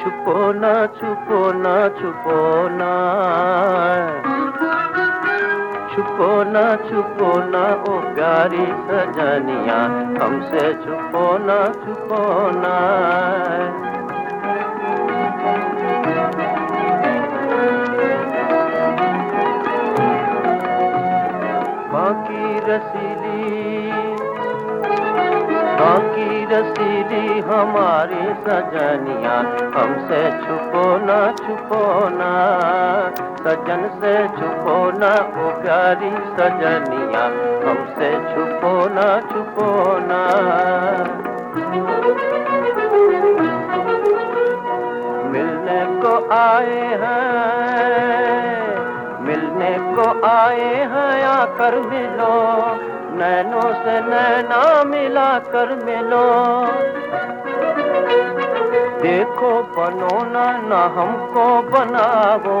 छुपो ना छुपो ना छुपो ना छुपो ना छुपो ना ओ प्यारी सजनिया। हमसे छुपो ना छुपो ना बाकी रसीली बाकी रसीली हमारी सजनिया, हमसे छुपो ना छुपो ना। सजन से छुपो ना, ओ प्यारी सजनिया, हमसे छुपो ना छुपो ना। मिलने को आए हैं को आए हैं आकर मिलो, नैनों से नैना मिला कर मिलो। देखो बनो ना ना हमको बनावो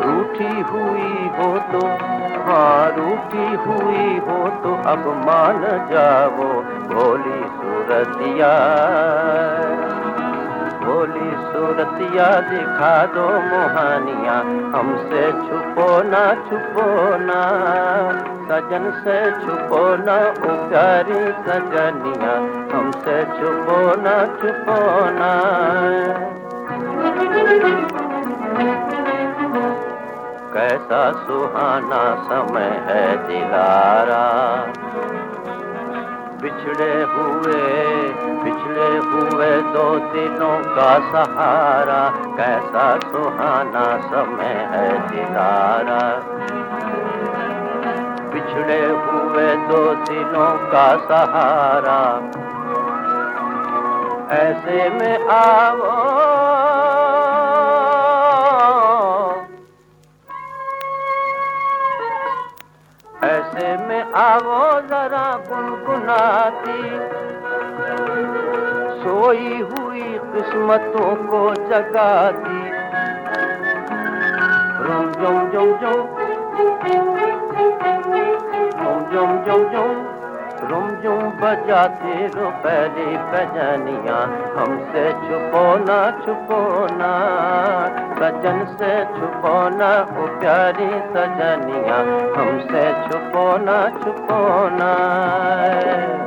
रूठी हुई हो तो हाँ रूठी हुई हो तो अब मान जाओ। भोली सूरतिया। सूरतिया दिखा दो मोहानिया, हमसे छुपो ना छुपो ना। सजन से छुपो ना प्यारी सजनिया, हमसे छुपो ना छुपो ना। कैसा सुहाना समय है दिलारा, बिछड़े हुए पिछले हुए दो दिनों का सहारा, कैसा सुहाना समय है दिलारा बिछड़े हुए दो दिनों का सहारा, ऐसे में आओ। ऐसे में आवो जरा गुनगुनाती। सोई हुई किस्मतों को जगा दी। रुम, जुम जुम जुम। जुम जुम जुम जुम। रुम, जुम बजाते रो पहली बजनिया। हमसे छुपो ना छुपो ना। सजन से छुपो ना, ओ प्यारी सजनिया। हमसे छुपो ना छुपो ना।